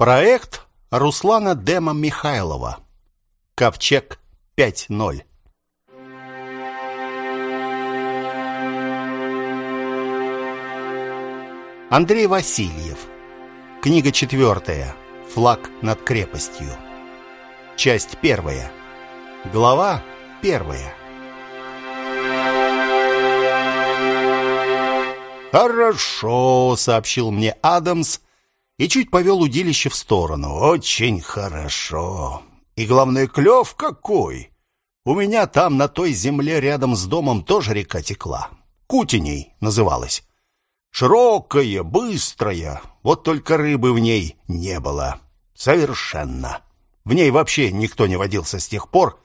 Проект Руслана Дема Михайлова. Ковчег 5.0. Андрей Васильев. Книга четвертая. Флаг над крепостью. Часть первая. Глава первая. «Хорошо», — сообщил мне Адамс и чуть повел удилище в сторону. «Очень хорошо. И главное, клев какой! У меня там, на той земле рядом с домом, тоже река текла. Кутеней называлась. Широкая, быстрая, вот только рыбы в ней не было. Совершенно. В ней вообще никто не водился с тех пор,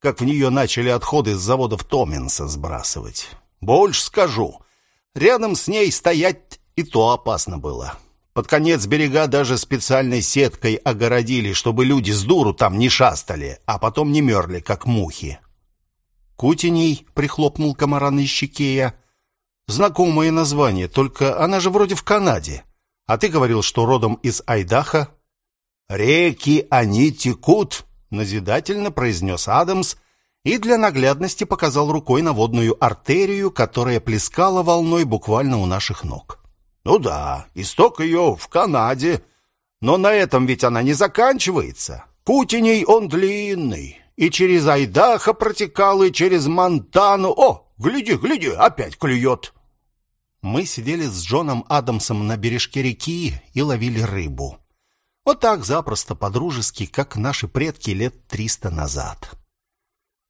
как в нее начали отходы с заводов Томинса сбрасывать. Больше скажу, Рядом с ней стоять и то опасно было. Под конец берега даже специальной сеткой огородили, чтобы люди с дуру там не шастали, а потом не мерли, как мухи. Кутеней прихлопнул комара на щеке Знакомое название, только она же вроде в Канаде. А ты говорил, что родом из Айдаха. Реки они текут, назидательно произнес Адамс и для наглядности показал рукой на водную артерию, которая плескала волной буквально у наших ног. Ну да, исток ее в Канаде, но на этом ведь она не заканчивается. Кутеней он длинный, и через Айдахо протекал, и через Монтану. О, гляди, гляди, опять клюет. Мы сидели с Джоном Адамсом на бережке реки и ловили рыбу. Вот так запросто, по-дружески, как наши предки лет триста назад.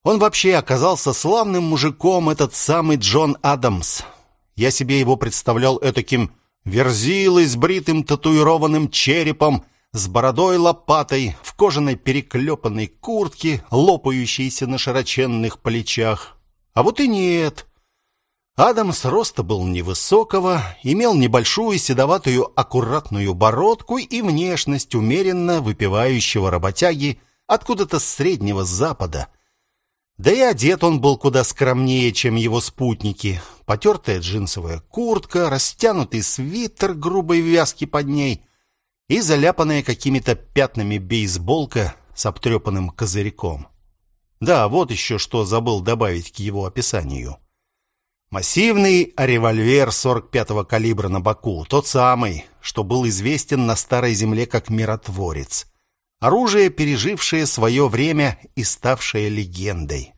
Он вообще оказался славным мужиком, этот самый Джон Адамс. Я себе его представлял этаким верзилой с бритым татуированным черепом, с бородой лопатой, в кожаной переклепанной куртке, лопающейся на широченных плечах. А вот и нет. Адамс роста был невысокого, имел небольшую седоватую аккуратную бородку и внешность умеренно выпивающего работяги откуда-то с Среднего Запада — да и одет он был куда скромнее, чем его спутники. Потертая джинсовая куртка, растянутый свитер грубой вязки под ней и заляпанная какими-то пятнами бейсболка с обтрепанным козырьком. Да, вот еще что забыл добавить к его описанию. Массивный револьвер 45-го калибра на боку, тот самый, что был известен на старой земле как миротворец. Оружие, пережившее свое время и ставшее легендой.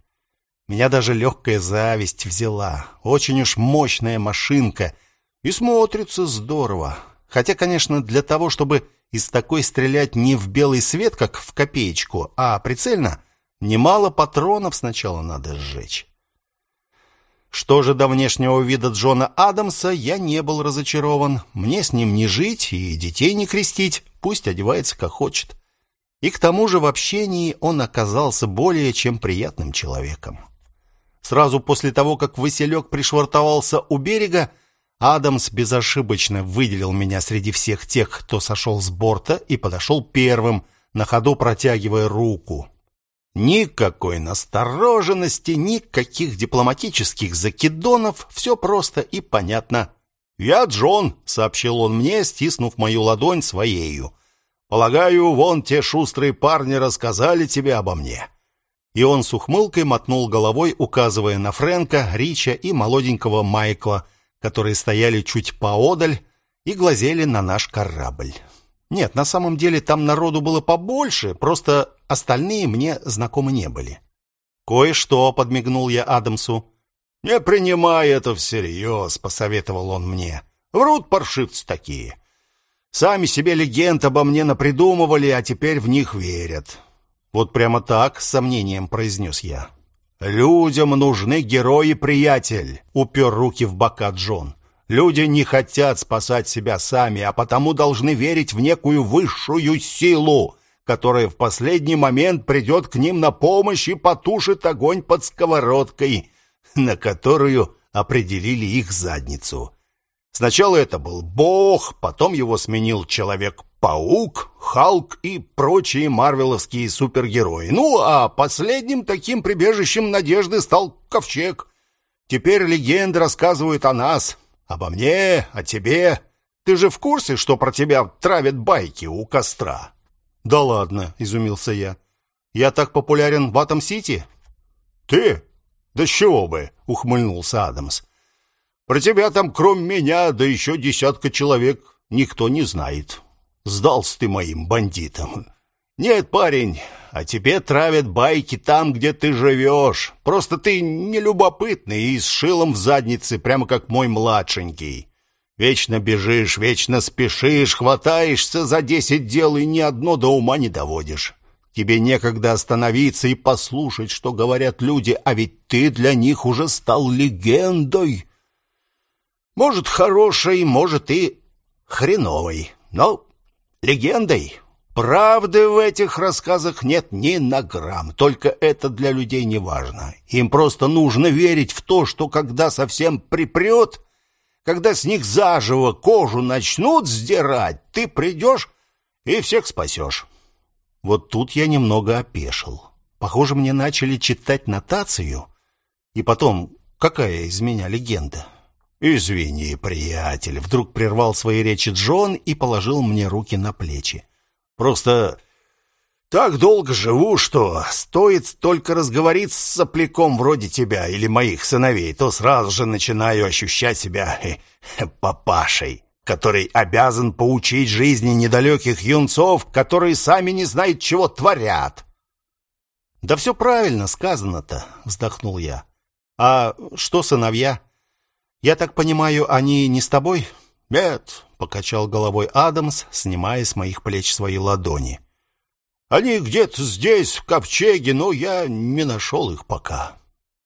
Меня даже легкая зависть взяла. Очень уж мощная машинка. И смотрится здорово. Хотя, конечно, для того, чтобы из такой стрелять не в белый свет, как в копеечку, а прицельно, немало патронов сначала надо сжечь. Что же до внешнего вида Джона Адамса, я не был разочарован. Мне с ним не жить и детей не крестить. Пусть одевается как хочет. И к тому же в общении он оказался более чем приятным человеком. Сразу после того, как Василек пришвартовался у берега, Адамс безошибочно выделил меня среди всех тех, кто сошел с борта и подошел первым, на ходу протягивая руку. Никакой настороженности, никаких дипломатических закидонов, все просто и понятно. «Я Джон», — сообщил он мне, стиснув мою ладонь своею. Полагаю, вон те шустрые парни рассказали тебе обо мне. И он с ухмылкой мотнул головой, указывая на Фрэнка, Рича и молоденького Майкла, которые стояли чуть поодаль и глазели на наш корабль. Нет, на самом деле там народу было побольше, просто остальные мне знакомы не были. Кое-что подмигнул я Адамсу. Не принимай это всерьез», — посоветовал он мне. Врут паршивцы такие. Сами себе легенд обо мне напридумывали, а теперь в них верят. Вот прямо так, с сомнением произнес я. Людям нужны герои, приятель, упер руки в бока Джон. Люди не хотят спасать себя сами, а потому должны верить в некую высшую силу, которая в последний момент придет к ним на помощь и потушит огонь под сковородкой, на которую определили их задницу. Сначала это был Бог, потом его сменил Человек-паук, Халк и прочие марвеловские супергерои. Ну, а последним таким прибежищем надежды стал Ковчег. Теперь легенды рассказывают о нас, обо мне, о тебе. Ты же в курсе, что про тебя травят байки у костра? Да ладно, изумился я. Я так популярен в Атом-Сити? Ты? Да с чего бы, ухмыльнулся Адамс. Про тебя там, кроме меня, да еще десятка человек, никто не знает. Сдался ты моим бандитам. Нет, парень, а тебе травят байки там, где ты живешь. Просто ты нелюбопытный и с шилом в заднице, прямо как мой младшенький. Вечно бежишь, вечно спешишь, хватаешься за десять дел и ни одно до ума не доводишь. Тебе некогда остановиться и послушать, что говорят люди, а ведь ты для них уже стал легендой. Может, хорошей, может и хреновой, но легендой. Правды в этих рассказах нет ни на грамм, только это для людей не важно. Им просто нужно верить в то, что когда совсем припрет, когда с них заживо кожу начнут сдирать, ты придешь и всех спасешь. Вот тут я немного опешил. Похоже, мне начали читать нотацию. И потом, какая из меня легенда? «Извини, приятель», — вдруг прервал свои речи Джон и положил мне руки на плечи. «Просто так долго живу, что стоит только разговорить с сопляком вроде тебя или моих сыновей, то сразу же начинаю ощущать себя э, папашей, который обязан поучить жизни недалеких юнцов, которые сами не знают, чего творят». «Да все правильно сказано-то», — вздохнул я. «А что сыновья?» Я так понимаю, они не с тобой? Нет, покачал головой Адамс, снимая с моих плеч свои ладони. Они где-то здесь, в ковчеге, но я не нашел их пока.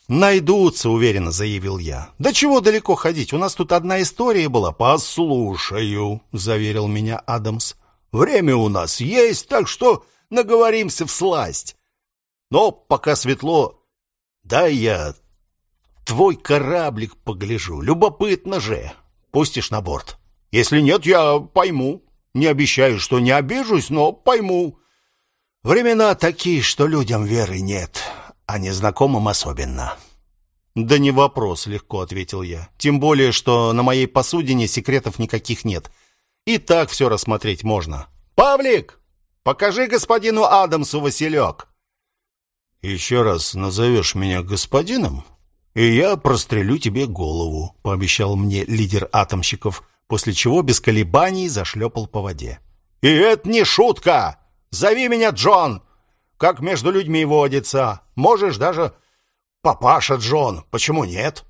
Найдутся, уверенно заявил я. Да чего далеко ходить? У нас тут одна история была. Послушаю, заверил меня Адамс. Время у нас есть, так что наговоримся в сласть. Но пока светло, дай я Твой кораблик погляжу. Любопытно же. Пустишь на борт? Если нет, я пойму. Не обещаю, что не обижусь, но пойму. Времена такие, что людям веры нет, а незнакомым особенно. Да не вопрос, легко ответил я. Тем более, что на моей посудине секретов никаких нет. И так все рассмотреть можно. Павлик, покажи господину Адамсу Василек. Еще раз назовешь меня господином, «И я прострелю тебе голову», — пообещал мне лидер атомщиков, после чего без колебаний зашлепал по воде. «И это не шутка! Зови меня Джон! Как между людьми водится. Можешь даже папаша Джон. Почему нет?»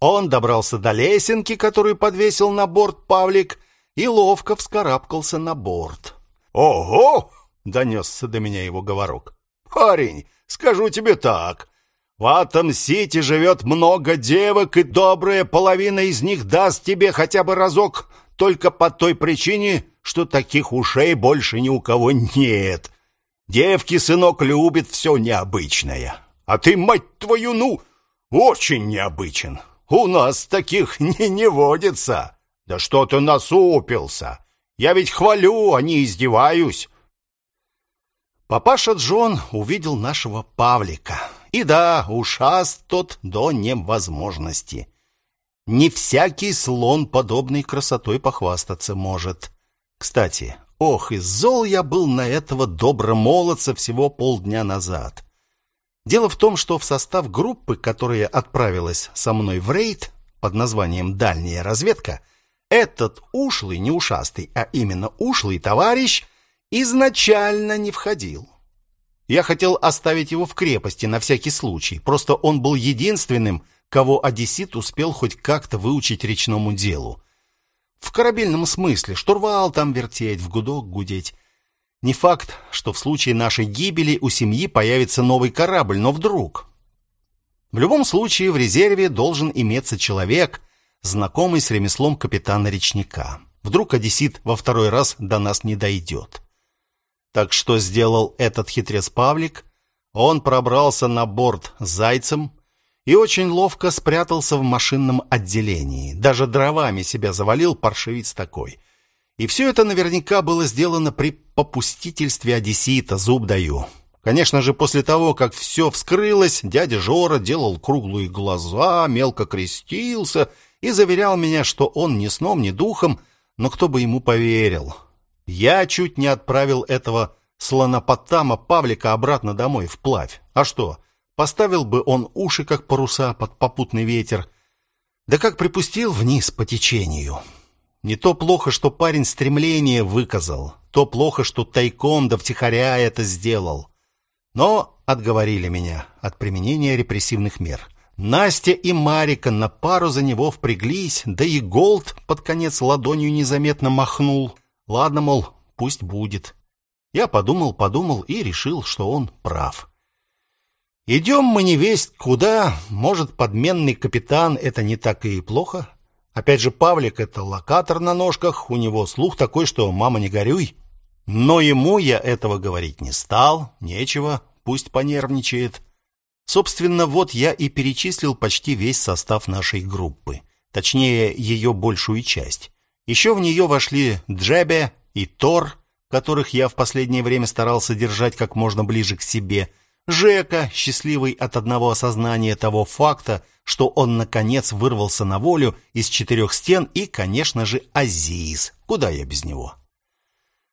Он добрался до лесенки, которую подвесил на борт Павлик, и ловко вскарабкался на борт. «Ого!» — донесся до меня его говорок. «Парень, скажу тебе так, в Атом-Сити живет много девок, и добрая половина из них даст тебе хотя бы разок, только по той причине, что таких ушей больше ни у кого нет. Девки, сынок, любят все необычное. А ты, мать твою, ну, очень необычен. У нас таких не, не водится. Да что ты насупился? Я ведь хвалю, а не издеваюсь. Папаша Джон увидел нашего Павлика. И да, ушаст тот до невозможности. Не всякий слон подобной красотой похвастаться может. Кстати, ох, и зол я был на этого добромолодца всего полдня назад. Дело в том, что в состав группы, которая отправилась со мной в рейд под названием «Дальняя разведка», этот ушлый, не ушастый, а именно ушлый товарищ изначально не входил. Я хотел оставить его в крепости на всякий случай. Просто он был единственным, кого одессит успел хоть как-то выучить речному делу. В корабельном смысле, штурвал там вертеть, в гудок гудеть. Не факт, что в случае нашей гибели у семьи появится новый корабль, но вдруг. В любом случае в резерве должен иметься человек, знакомый с ремеслом капитана-речника. Вдруг одессит во второй раз до нас не дойдет. Так что сделал этот хитрец Павлик? Он пробрался на борт зайцем и очень ловко спрятался в машинном отделении. Даже дровами себя завалил паршивец такой. И все это наверняка было сделано при попустительстве одессита, зуб даю. Конечно же, после того, как все вскрылось, дядя Жора делал круглые глаза, мелко крестился и заверял меня, что он ни сном, ни духом Но кто бы ему поверил? Я чуть не отправил этого слонопотама Павлика обратно домой, вплавь. А что, поставил бы он уши, как паруса, под попутный ветер, да как припустил вниз по течению. Не то плохо, что парень стремление выказал, то плохо, что тайком да втихаря это сделал. Но отговорили меня от применения репрессивных мер. Настя и Марика на пару за него впряглись, да и Голд под конец ладонью незаметно махнул. Ладно, мол, пусть будет. Я подумал, подумал и решил, что он прав. Идем мы не весть куда, может, подменный капитан — это не так и плохо. Опять же, Павлик — это локатор на ножках, у него слух такой, что «мама, не горюй». Но ему я этого говорить не стал, нечего, пусть понервничает. Собственно, вот я и перечислил почти весь состав нашей группы, точнее, ее большую часть. Еще в нее вошли Джебе и Тор, которых я в последнее время старался держать как можно ближе к себе, Жека, счастливый от одного осознания того факта, что он наконец вырвался на волю из четырех стен, и, конечно же, Азиз. Куда я без него?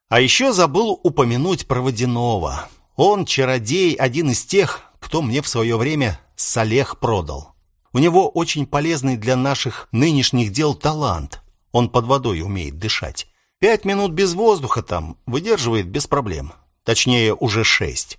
А еще забыл упомянуть про Водянова. Он чародей, один из тех, кто мне в свое время Салех продал. У него очень полезный для наших нынешних дел талант. Он под водой умеет дышать. Пять минут без воздуха там выдерживает без проблем. Точнее, уже шесть.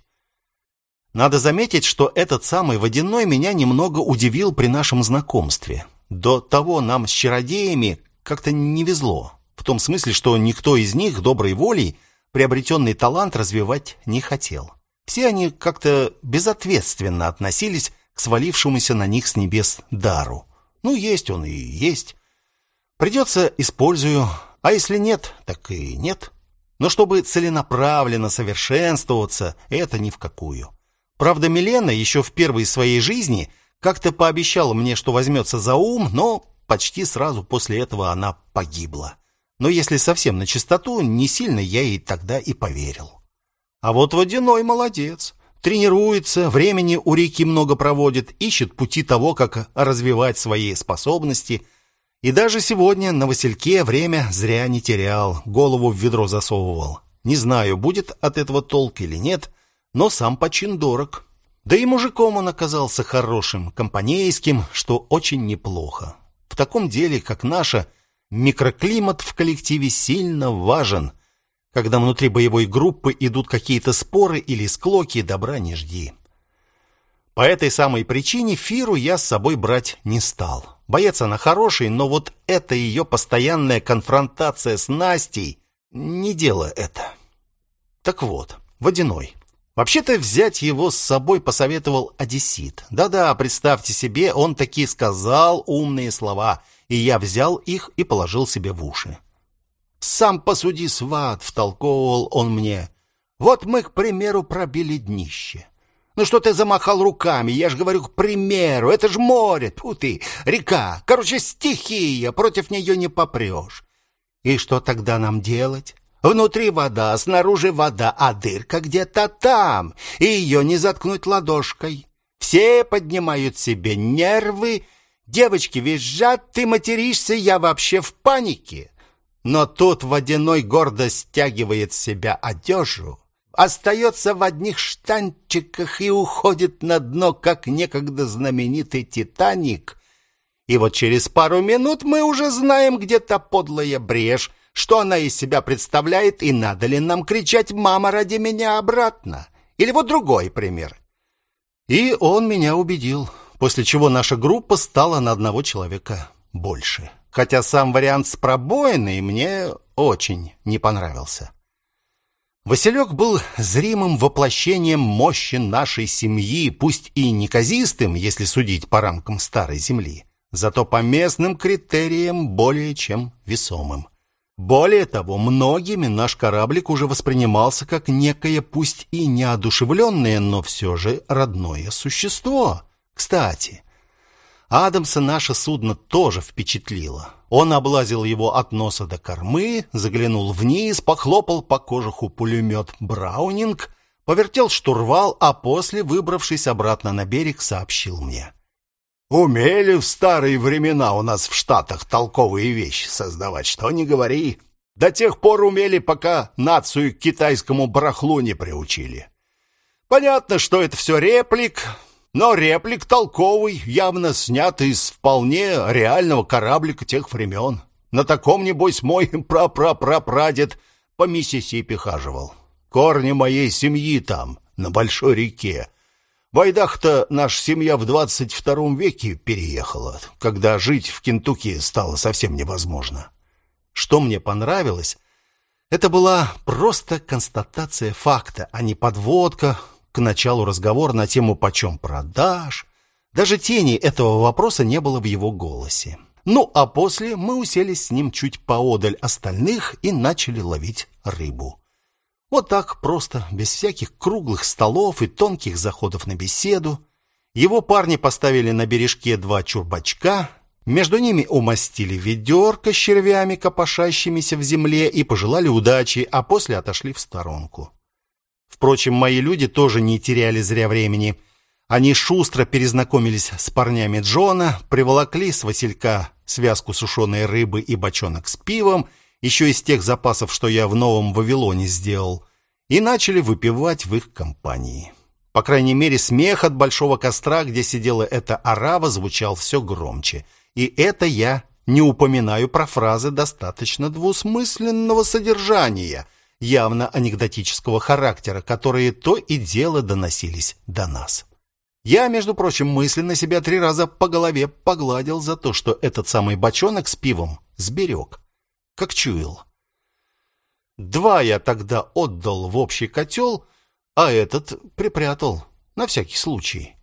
Надо заметить, что этот самый водяной меня немного удивил при нашем знакомстве. До того нам с чародеями как-то не везло. В том смысле, что никто из них доброй волей приобретенный талант развивать не хотел. Все они как-то безответственно относились к свалившемуся на них с небес дару. Ну, есть он и есть. Придется использую, а если нет, так и нет. Но чтобы целенаправленно совершенствоваться, это ни в какую. Правда, Милена еще в первой своей жизни как-то пообещала мне, что возьмется за ум, но почти сразу после этого она погибла. Но если совсем на чистоту, не сильно я ей тогда и поверил. А вот Водяной молодец. Тренируется, времени у реки много проводит, ищет пути того, как развивать свои способности. И даже сегодня на Васильке время зря не терял, голову в ведро засовывал. Не знаю, будет от этого толк или нет, но сам почин дорог. Да и мужиком он оказался хорошим, компанейским, что очень неплохо. В таком деле, как наше, микроклимат в коллективе сильно важен. Когда внутри боевой группы идут какие-то споры или склоки, добра не жди. По этой самой причине Фиру я с собой брать не стал. Боец она хороший, но вот эта ее постоянная конфронтация с Настей не дело это. Так вот, Водяной. Вообще-то взять его с собой посоветовал Одессит. Да-да, представьте себе, он таки сказал умные слова, и я взял их и положил себе в уши. «Сам посуди, сват», — втолковывал он мне. «Вот мы, к примеру, пробили днище. Ну что ты замахал руками? Я же говорю, к примеру, это ж море, тут ты, река, короче, стихия, против нее не попрешь. И что тогда нам делать? Внутри вода, снаружи вода, а дырка где-то там, и ее не заткнуть ладошкой. Все поднимают себе нервы, девочки визжат, ты материшься, я вообще в панике. Но тут водяной гордо стягивает с себя одежу, остается в одних штанчиках и уходит на дно, как некогда знаменитый «Титаник». И вот через пару минут мы уже знаем, где то подлая брешь, что она из себя представляет и надо ли нам кричать «мама, ради меня обратно». Или вот другой пример. И он меня убедил, после чего наша группа стала на одного человека больше. Хотя сам вариант с пробоиной мне очень не понравился. Василек был зримым воплощением мощи нашей семьи, пусть и неказистым, если судить по рамкам старой земли, зато по местным критериям более чем весомым. Более того, многими наш кораблик уже воспринимался как некое, пусть и неодушевленное, но все же родное существо. Кстати, Адамса наше судно тоже впечатлило. Он облазил его от носа до кормы, заглянул вниз, похлопал по кожуху пулемет «Браунинг», повертел штурвал, а после, выбравшись обратно на берег, сообщил мне. Умели в старые времена у нас в Штатах толковые вещи создавать, что не говори. До тех пор умели, пока нацию к китайскому барахлу не приучили. Понятно, что это все реплик, но реплик толковый, явно снятый из вполне реального кораблика тех времен. На таком, небось, мой прапрапрапрадед по Миссисипи хаживал. Корни моей семьи там, на большой реке. В Айдах-то наша семья в 22 веке переехала, когда жить в Кентукки стало совсем невозможно. Что мне понравилось, это была просто констатация факта, а не подводка к началу разговора на тему «почем продаж?». Даже тени этого вопроса не было в его голосе. Ну, а после мы уселись с ним чуть поодаль остальных и начали ловить рыбу. Вот так просто, без всяких круглых столов и тонких заходов на беседу. Его парни поставили на бережке два чурбачка, между ними умастили ведерко с червями, копошащимися в земле, и пожелали удачи, а после отошли в сторонку. Впрочем, мои люди тоже не теряли зря времени. Они шустро перезнакомились с парнями Джона, приволокли с Василька связку сушеной рыбы и бочонок с пивом еще из тех запасов, что я в Новом Вавилоне сделал, и начали выпивать в их компании. По крайней мере, смех от большого костра, где сидела эта арава, звучал все громче. И это я не упоминаю про фразы достаточно двусмысленного содержания, явно анекдотического характера, которые то и дело доносились до нас. Я, между прочим, мысленно себя три раза по голове погладил за то, что этот самый бочонок с пивом сберег как чуял. Два я тогда отдал в общий котел, а этот припрятал на всякий случай.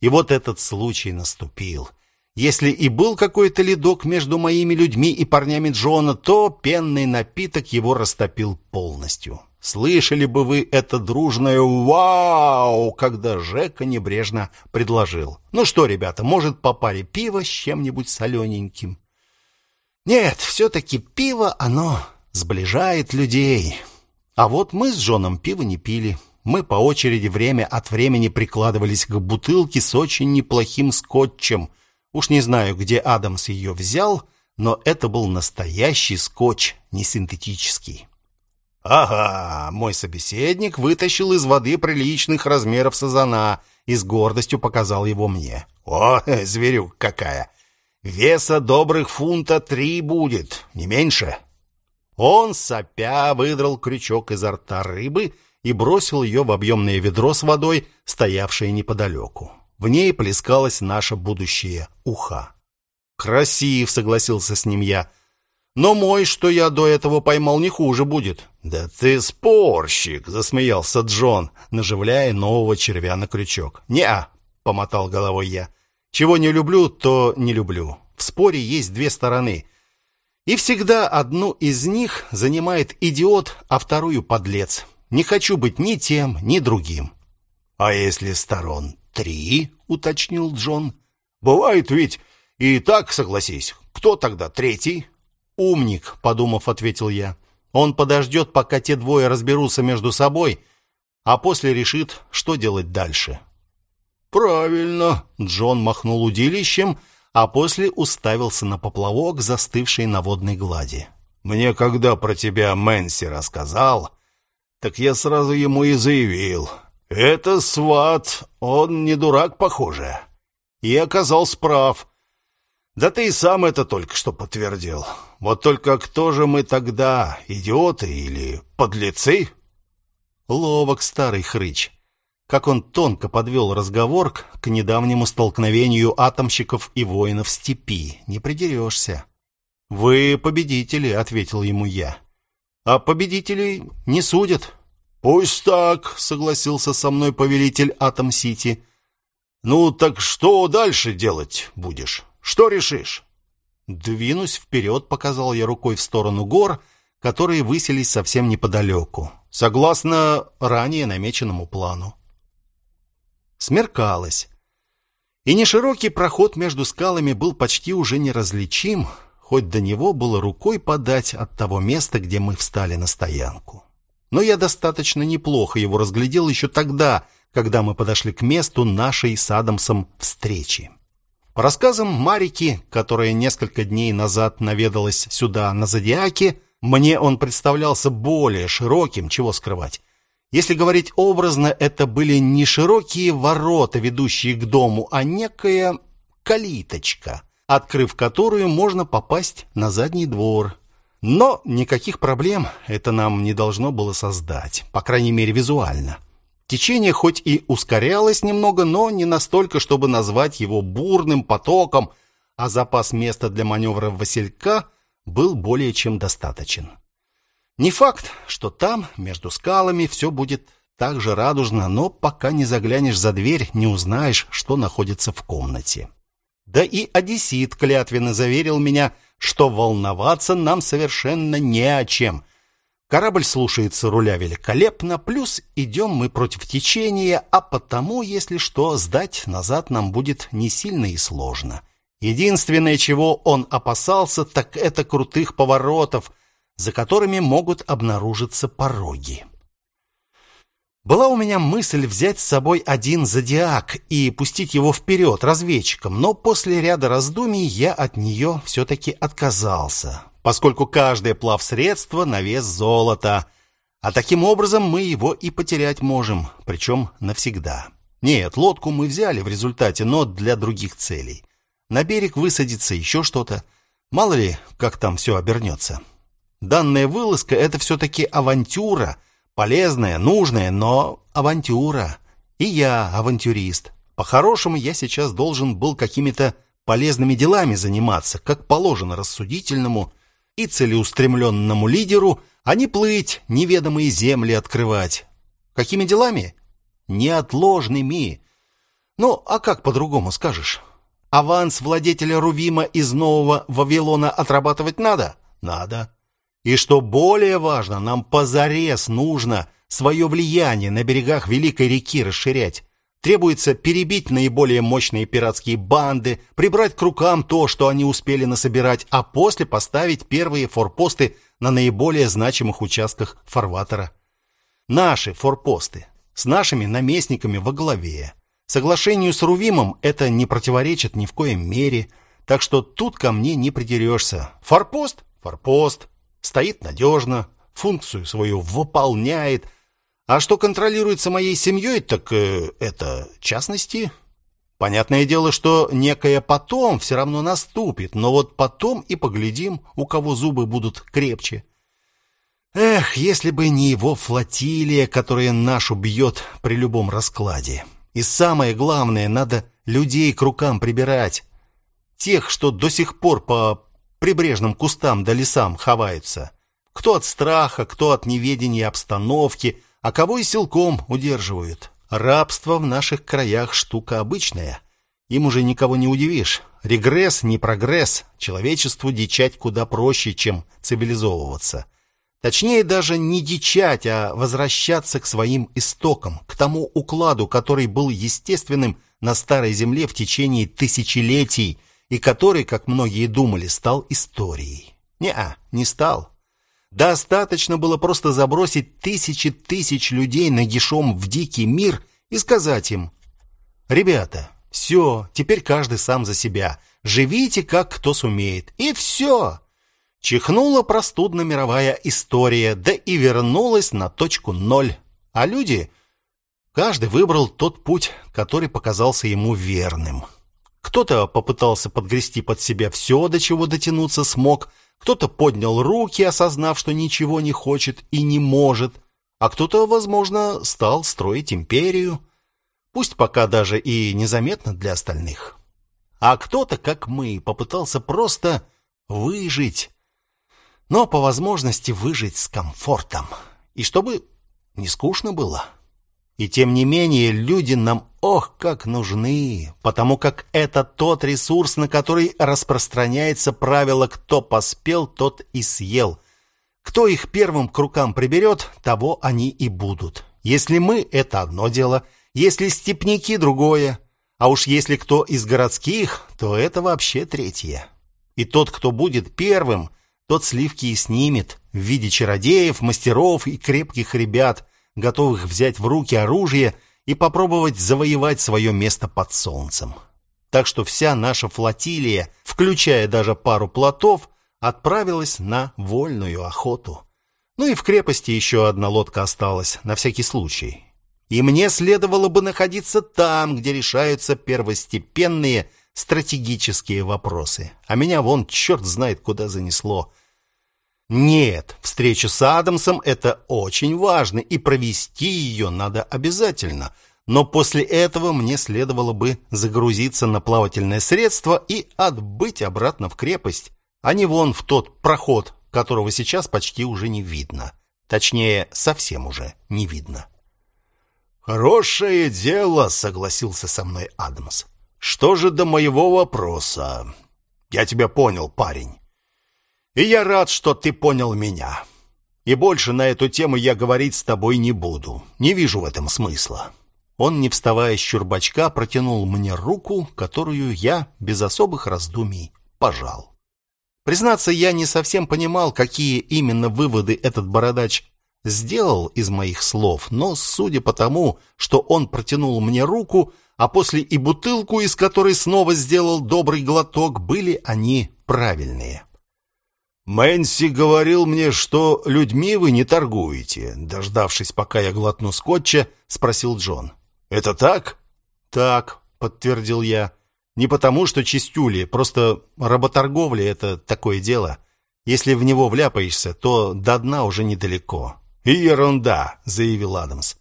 И вот этот случай наступил. Если и был какой-то ледок между моими людьми и парнями Джона, то пенный напиток его растопил полностью. Слышали бы вы это дружное «Вау!», когда Жека небрежно предложил. «Ну что, ребята, может, по паре пива с чем-нибудь солененьким?» Нет, все-таки пиво, оно сближает людей. А вот мы с Джоном пиво не пили. Мы по очереди время от времени прикладывались к бутылке с очень неплохим скотчем. Уж не знаю, где Адамс ее взял, но это был настоящий скотч, не синтетический. Ага, мой собеседник вытащил из воды приличных размеров сазана и с гордостью показал его мне. О, зверюк какая! Веса добрых фунта три будет, не меньше. Он, сопя, выдрал крючок изо рта рыбы и бросил ее в объемное ведро с водой, стоявшее неподалеку. В ней плескалось наше будущее уха. «Красив», — согласился с ним я. «Но мой, что я до этого поймал, не хуже будет». «Да ты спорщик», — засмеялся Джон, наживляя нового червя на крючок. «Не-а», — помотал головой я. Чего не люблю, то не люблю. В споре есть две стороны. И всегда одну из них занимает идиот, а вторую подлец. Не хочу быть ни тем, ни другим. А если сторон три, уточнил Джон. Бывает ведь и так, согласись. Кто тогда третий? Умник, подумав, ответил я. Он подождет, пока те двое разберутся между собой, а после решит, что делать дальше. «Правильно!» — Джон махнул удилищем, а после уставился на поплавок, застывший на водной глади. «Мне когда про тебя Мэнси рассказал, так я сразу ему и заявил. Это сват, он не дурак, похоже. И оказался прав. Да ты и сам это только что подтвердил. Вот только кто же мы тогда, идиоты или подлецы?» Ловок старый хрыч как он тонко подвел разговор к недавнему столкновению атомщиков и воинов степи. Не придерешься. «Вы победители», — ответил ему я. «А победителей не судят». «Пусть так», — согласился со мной повелитель Атом-Сити. «Ну, так что дальше делать будешь? Что решишь?» «Двинусь вперед», — показал я рукой в сторону гор, которые высились совсем неподалеку, согласно ранее намеченному плану. Смеркалось. И неширокий проход между скалами был почти уже неразличим, хоть до него было рукой подать от того места, где мы встали на стоянку. Но я достаточно неплохо его разглядел еще тогда, когда мы подошли к месту нашей с Адамсом встречи. По рассказам Марики, которая несколько дней назад наведалась сюда на Зодиаке, мне он представлялся более широким, чего скрывать. Если говорить образно, это были не широкие ворота, ведущие к дому, а некая калиточка, открыв которую можно попасть на задний двор. Но никаких проблем это нам не должно было создать, по крайней мере визуально. Течение хоть и ускорялось немного, но не настолько, чтобы назвать его бурным потоком, а запас места для маневра Василька был более чем достаточен. Не факт, что там, между скалами, все будет так же радужно, но пока не заглянешь за дверь, не узнаешь, что находится в комнате. Да и одессит клятвенно заверил меня, что волноваться нам совершенно не о чем. Корабль слушается руля великолепно, плюс идем мы против течения, а потому, если что, сдать назад нам будет не сильно и сложно. Единственное, чего он опасался, так это крутых поворотов, за которыми могут обнаружиться пороги. Была у меня мысль взять с собой один зодиак и пустить его вперед разведчиком, но после ряда раздумий я от нее все-таки отказался поскольку каждое плавсредство на вес золота, а таким образом мы его и потерять можем, причем навсегда. Нет, лодку мы взяли в результате, но для других целей. На берег высадится еще что-то. Мало ли, как там все обернется. Данная вылазка — это все-таки авантюра, полезная, нужная, но авантюра. И я авантюрист. По-хорошему, я сейчас должен был какими-то полезными делами заниматься, как положено рассудительному, и целеустремленному лидеру, а не плыть, неведомые земли открывать. Какими делами? Неотложными. Ну, а как по-другому скажешь? Аванс владетеля Рувима из Нового Вавилона отрабатывать надо? Надо. И что более важно, нам позарез нужно свое влияние на берегах Великой реки расширять. Требуется перебить наиболее мощные пиратские банды, прибрать к рукам то, что они успели насобирать, а после поставить первые форпосты на наиболее значимых участках фарватера. Наши форпосты, с нашими наместниками во главе. Соглашению с Рувимом это не противоречит ни в коем мере, так что тут ко мне не придерешься. Форпост? Форпост. Стоит надежно, функцию свою выполняет – а что контролируется моей семьей, так э, это частности. Понятное дело, что некое потом все равно наступит, но вот потом и поглядим, у кого зубы будут крепче. Эх, если бы не его флотилия, которая нашу бьет при любом раскладе. И самое главное, надо людей к рукам прибирать. Тех, что до сих пор по прибрежным кустам да лесам ховаются. Кто от страха, кто от неведения обстановки – а кого и силком удерживают. Рабство в наших краях штука обычная. Им уже никого не удивишь. Регресс, не прогресс. Человечеству дичать куда проще, чем цивилизовываться. Точнее, даже не дичать, а возвращаться к своим истокам, к тому укладу, который был естественным на Старой Земле в течение тысячелетий и который, как многие думали, стал историей. Не-а, не стал. Достаточно было просто забросить тысячи тысяч людей нагишом в дикий мир и сказать им, «Ребята, все, теперь каждый сам за себя. Живите, как кто сумеет». И все. Чихнула простудно-мировая история, да и вернулась на точку ноль. А люди... Каждый выбрал тот путь, который показался ему верным. Кто-то попытался подгрести под себя все, до чего дотянуться смог, кто-то поднял руки, осознав, что ничего не хочет и не может, а кто-то, возможно, стал строить империю, пусть пока даже и незаметно для остальных. А кто-то, как мы, попытался просто выжить, но по возможности выжить с комфортом, и чтобы не скучно было. И тем не менее, люди нам ох как нужны, потому как это тот ресурс, на который распространяется правило «кто поспел, тот и съел». Кто их первым к рукам приберет, того они и будут. Если мы — это одно дело, если степняки — другое, а уж если кто из городских, то это вообще третье. И тот, кто будет первым, тот сливки и снимет в виде чародеев, мастеров и крепких ребят, готовых взять в руки оружие и попробовать завоевать свое место под солнцем. Так что вся наша флотилия, включая даже пару плотов, отправилась на вольную охоту. Ну и в крепости еще одна лодка осталась, на всякий случай. И мне следовало бы находиться там, где решаются первостепенные стратегические вопросы. А меня вон черт знает куда занесло. Нет, встреча с Адамсом – это очень важно, и провести ее надо обязательно. Но после этого мне следовало бы загрузиться на плавательное средство и отбыть обратно в крепость, а не вон в тот проход, которого сейчас почти уже не видно. Точнее, совсем уже не видно. «Хорошее дело», — согласился со мной Адамс. «Что же до моего вопроса? Я тебя понял, парень. И я рад, что ты понял меня. И больше на эту тему я говорить с тобой не буду. Не вижу в этом смысла. Он, не вставая с чурбачка, протянул мне руку, которую я без особых раздумий пожал. Признаться, я не совсем понимал, какие именно выводы этот бородач сделал из моих слов, но судя по тому, что он протянул мне руку, а после и бутылку, из которой снова сделал добрый глоток, были они правильные. Мэнси говорил мне, что людьми вы не торгуете. Дождавшись, пока я глотну скотча, спросил Джон. Это так? Так, подтвердил я. Не потому, что чистюли, просто работорговля это такое дело. Если в него вляпаешься, то до дна уже недалеко. И ерунда, заявил Адамс.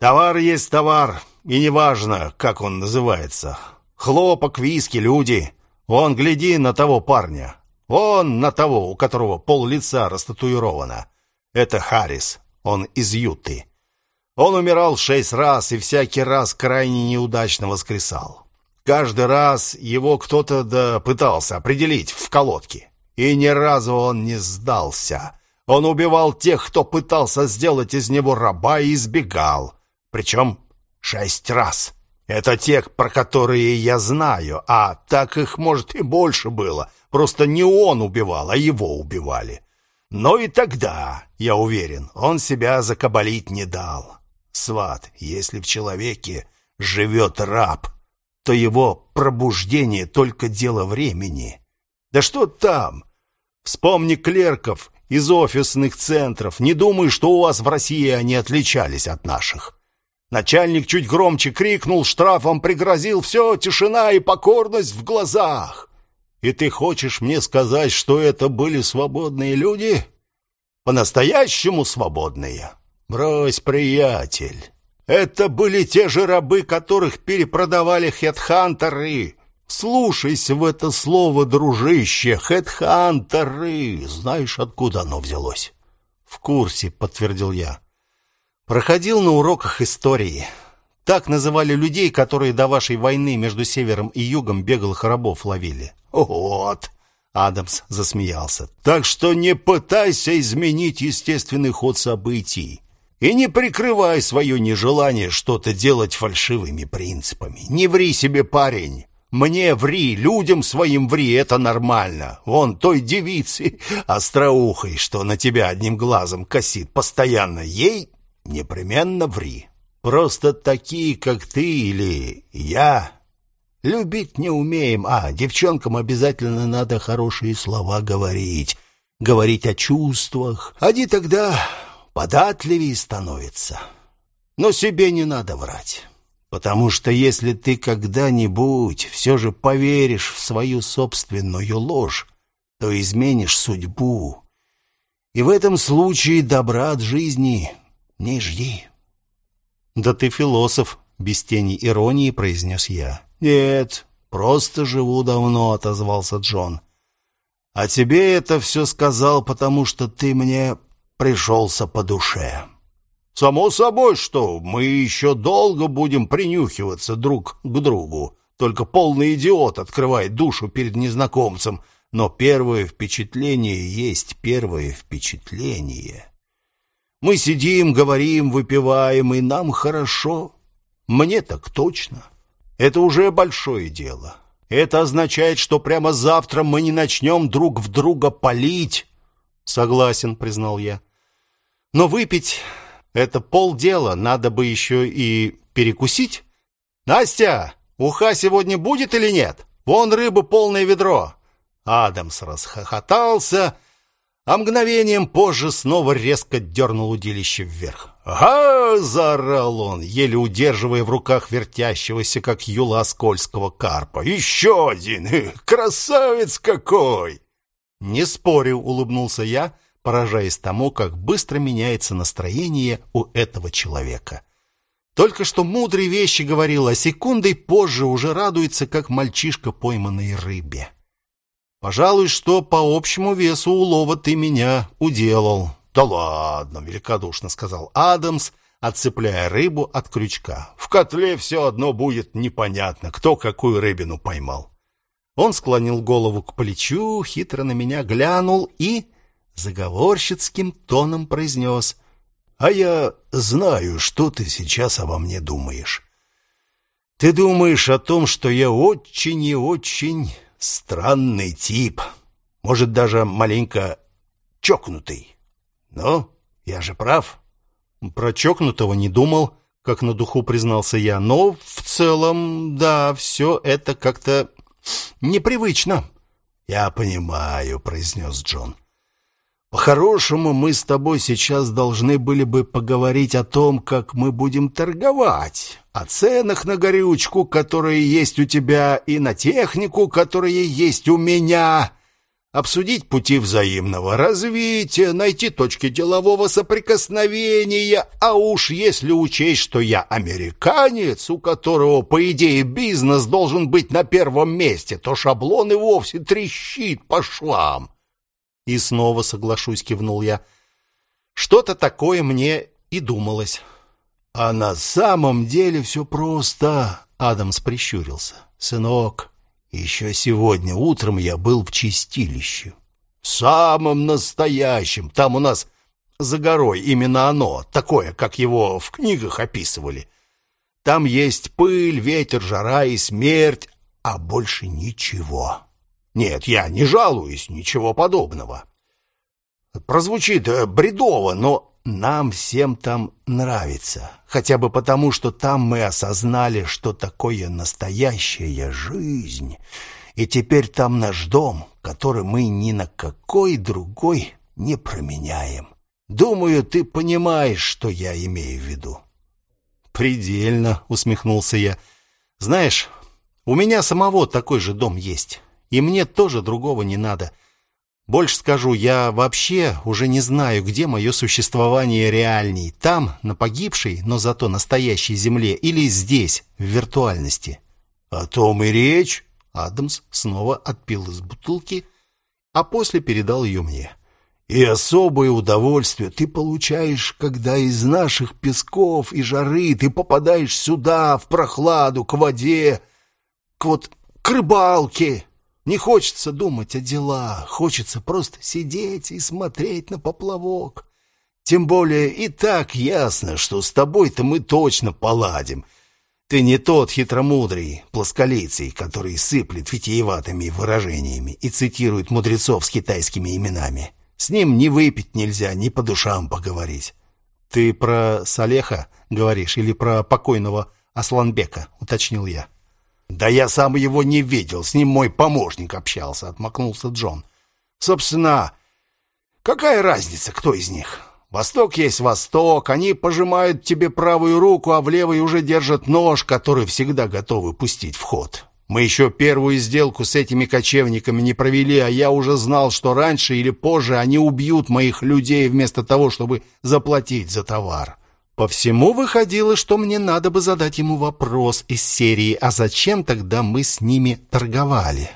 Товар есть товар, и неважно, как он называется. Хлопок, виски, люди. Вон, гляди на того парня. Вон на того, у которого пол лица растатуировано. Это Харрис, он из Юты. Он умирал шесть раз и всякий раз крайне неудачно воскресал. Каждый раз его кто-то да пытался определить в колодке. И ни разу он не сдался. Он убивал тех, кто пытался сделать из него раба и избегал. Причем шесть раз. Это те, про которые я знаю, а так их, может, и больше было. Просто не он убивал, а его убивали. Но и тогда, я уверен, он себя закабалить не дал. Сват, если в человеке живет раб, то его пробуждение только дело времени. Да что там? Вспомни клерков из офисных центров. Не думай, что у вас в России они отличались от наших. Начальник чуть громче крикнул, штрафом пригрозил. Все, тишина и покорность в глазах. И ты хочешь мне сказать, что это были свободные люди? По-настоящему свободные? Брось, приятель. Это были те же рабы, которых перепродавали хедхантеры. Слушайся в это слово, дружище, хедхантеры. Знаешь, откуда оно взялось? В курсе, подтвердил я. Проходил на уроках истории. Так называли людей, которые до вашей войны между севером и югом беглых рабов ловили. «Вот!» — Адамс засмеялся. «Так что не пытайся изменить естественный ход событий. И не прикрывай свое нежелание что-то делать фальшивыми принципами. Не ври себе, парень. Мне ври, людям своим ври, это нормально. Вон той девице остроухой, что на тебя одним глазом косит постоянно, ей непременно ври. Просто такие, как ты или я, Любить не умеем, а девчонкам обязательно надо хорошие слова говорить, говорить о чувствах. Они тогда податливее становятся. Но себе не надо врать, потому что если ты когда-нибудь все же поверишь в свою собственную ложь, то изменишь судьбу. И в этом случае добра от жизни не жди. «Да ты философ», — без тени иронии произнес я. «Нет, просто живу давно», — отозвался Джон. «А тебе это все сказал, потому что ты мне пришелся по душе». «Само собой, что мы еще долго будем принюхиваться друг к другу. Только полный идиот открывает душу перед незнакомцем. Но первое впечатление есть первое впечатление. Мы сидим, говорим, выпиваем, и нам хорошо. Мне так точно». Это уже большое дело. Это означает, что прямо завтра мы не начнем друг в друга палить. Согласен, признал я. Но выпить — это полдела, надо бы еще и перекусить. Настя, Уха сегодня будет или нет? Вон рыбы полное ведро!» Адамс расхохотался, а мгновением позже снова резко дернул удилище вверх. «Ага!» — заорал он, еле удерживая в руках вертящегося, как юла скользкого карпа. «Еще один! Красавец какой!» «Не спорю», — улыбнулся я, поражаясь тому, как быстро меняется настроение у этого человека. Только что мудрые вещи говорил, а секундой позже уже радуется, как мальчишка пойманной рыбе. Пожалуй, что по общему весу улова ты меня уделал. Да ладно, великодушно сказал Адамс, отцепляя рыбу от крючка. В котле все одно будет непонятно, кто какую рыбину поймал. Он склонил голову к плечу, хитро на меня глянул и заговорщицким тоном произнес: "А я знаю, что ты сейчас обо мне думаешь. Ты думаешь о том, что я очень и очень Странный тип. Может, даже маленько чокнутый. Но я же прав. Про чокнутого не думал, как на духу признался я. Но в целом, да, все это как-то непривычно. Я понимаю, произнес Джон. По-хорошему, мы с тобой сейчас должны были бы поговорить о том, как мы будем торговать о ценах на горючку, которые есть у тебя, и на технику, которая есть у меня, обсудить пути взаимного развития, найти точки делового соприкосновения, а уж если учесть, что я американец, у которого, по идее, бизнес должен быть на первом месте, то шаблон и вовсе трещит по швам. И снова соглашусь, кивнул я. Что-то такое мне и думалось. А на самом деле все просто. Адамс прищурился. Сынок, еще сегодня утром я был в чистилище. Самым настоящим. Там у нас за горой именно оно, такое, как его в книгах описывали. Там есть пыль, ветер, жара и смерть, а больше ничего. Нет, я не жалуюсь, ничего подобного. Прозвучит э, бредово, но нам всем там нравится, хотя бы потому, что там мы осознали, что такое настоящая жизнь. И теперь там наш дом, который мы ни на какой другой не променяем. Думаю, ты понимаешь, что я имею в виду. Предельно, усмехнулся я. Знаешь, у меня самого такой же дом есть, и мне тоже другого не надо. Больше скажу, я вообще уже не знаю, где мое существование реальней. Там, на погибшей, но зато настоящей земле, или здесь, в виртуальности. О том и речь. Адамс снова отпил из бутылки, а после передал ее мне. И особое удовольствие ты получаешь, когда из наших песков и жары ты попадаешь сюда, в прохладу, к воде, к вот к рыбалке. Не хочется думать о делах, хочется просто сидеть и смотреть на поплавок. Тем более и так ясно, что с тобой-то мы точно поладим. Ты не тот хитромудрый плосколицый, который сыплет витиеватыми выражениями и цитирует мудрецов с китайскими именами. С ним ни выпить нельзя, ни по душам поговорить. Ты про Салеха говоришь или про покойного Асланбека, уточнил я. Да я сам его не видел, с ним мой помощник общался, отмахнулся Джон. Собственно, какая разница, кто из них? Восток есть Восток, они пожимают тебе правую руку, а в левой уже держат нож, который всегда готовы пустить в ход. Мы еще первую сделку с этими кочевниками не провели, а я уже знал, что раньше или позже они убьют моих людей вместо того, чтобы заплатить за товар. По всему выходило, что мне надо бы задать ему вопрос из серии «А зачем тогда мы с ними торговали?»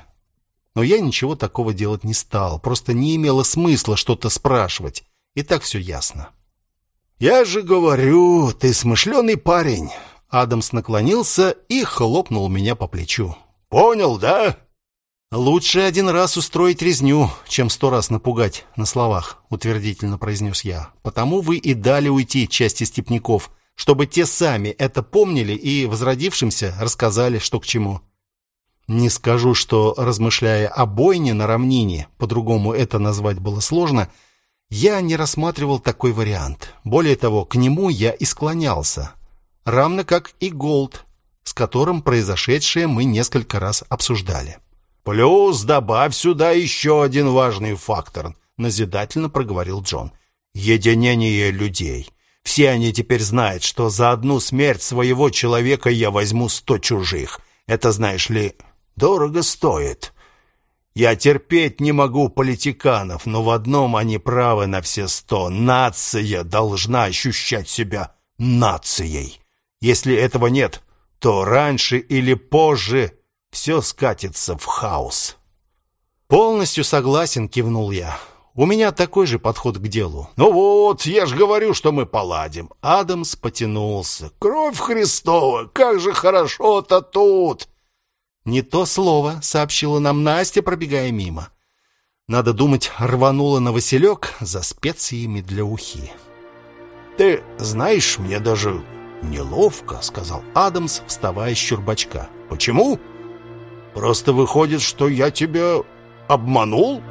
Но я ничего такого делать не стал, просто не имело смысла что-то спрашивать, и так все ясно. «Я же говорю, ты смышленый парень!» Адамс наклонился и хлопнул меня по плечу. «Понял, да?» «Лучше один раз устроить резню, чем сто раз напугать на словах», — утвердительно произнес я. «Потому вы и дали уйти части степняков, чтобы те сами это помнили и возродившимся рассказали, что к чему». Не скажу, что, размышляя о бойне на равнине, по-другому это назвать было сложно, я не рассматривал такой вариант. Более того, к нему я и склонялся. Равно как и Голд, с которым произошедшее мы несколько раз обсуждали. «Плюс добавь сюда еще один важный фактор», — назидательно проговорил Джон. «Единение людей. Все они теперь знают, что за одну смерть своего человека я возьму сто чужих. Это, знаешь ли, дорого стоит». Я терпеть не могу политиканов, но в одном они правы на все сто. Нация должна ощущать себя нацией. Если этого нет, то раньше или позже все скатится в хаос. Полностью согласен, кивнул я. У меня такой же подход к делу. Ну вот, я же говорю, что мы поладим. Адамс потянулся. Кровь Христова, как же хорошо-то тут. «Не то слово», — сообщила нам Настя, пробегая мимо. Надо думать, рванула на Василек за специями для ухи. «Ты знаешь, мне даже неловко», — сказал Адамс, вставая с чурбачка. «Почему?» «Просто выходит, что я тебя обманул?»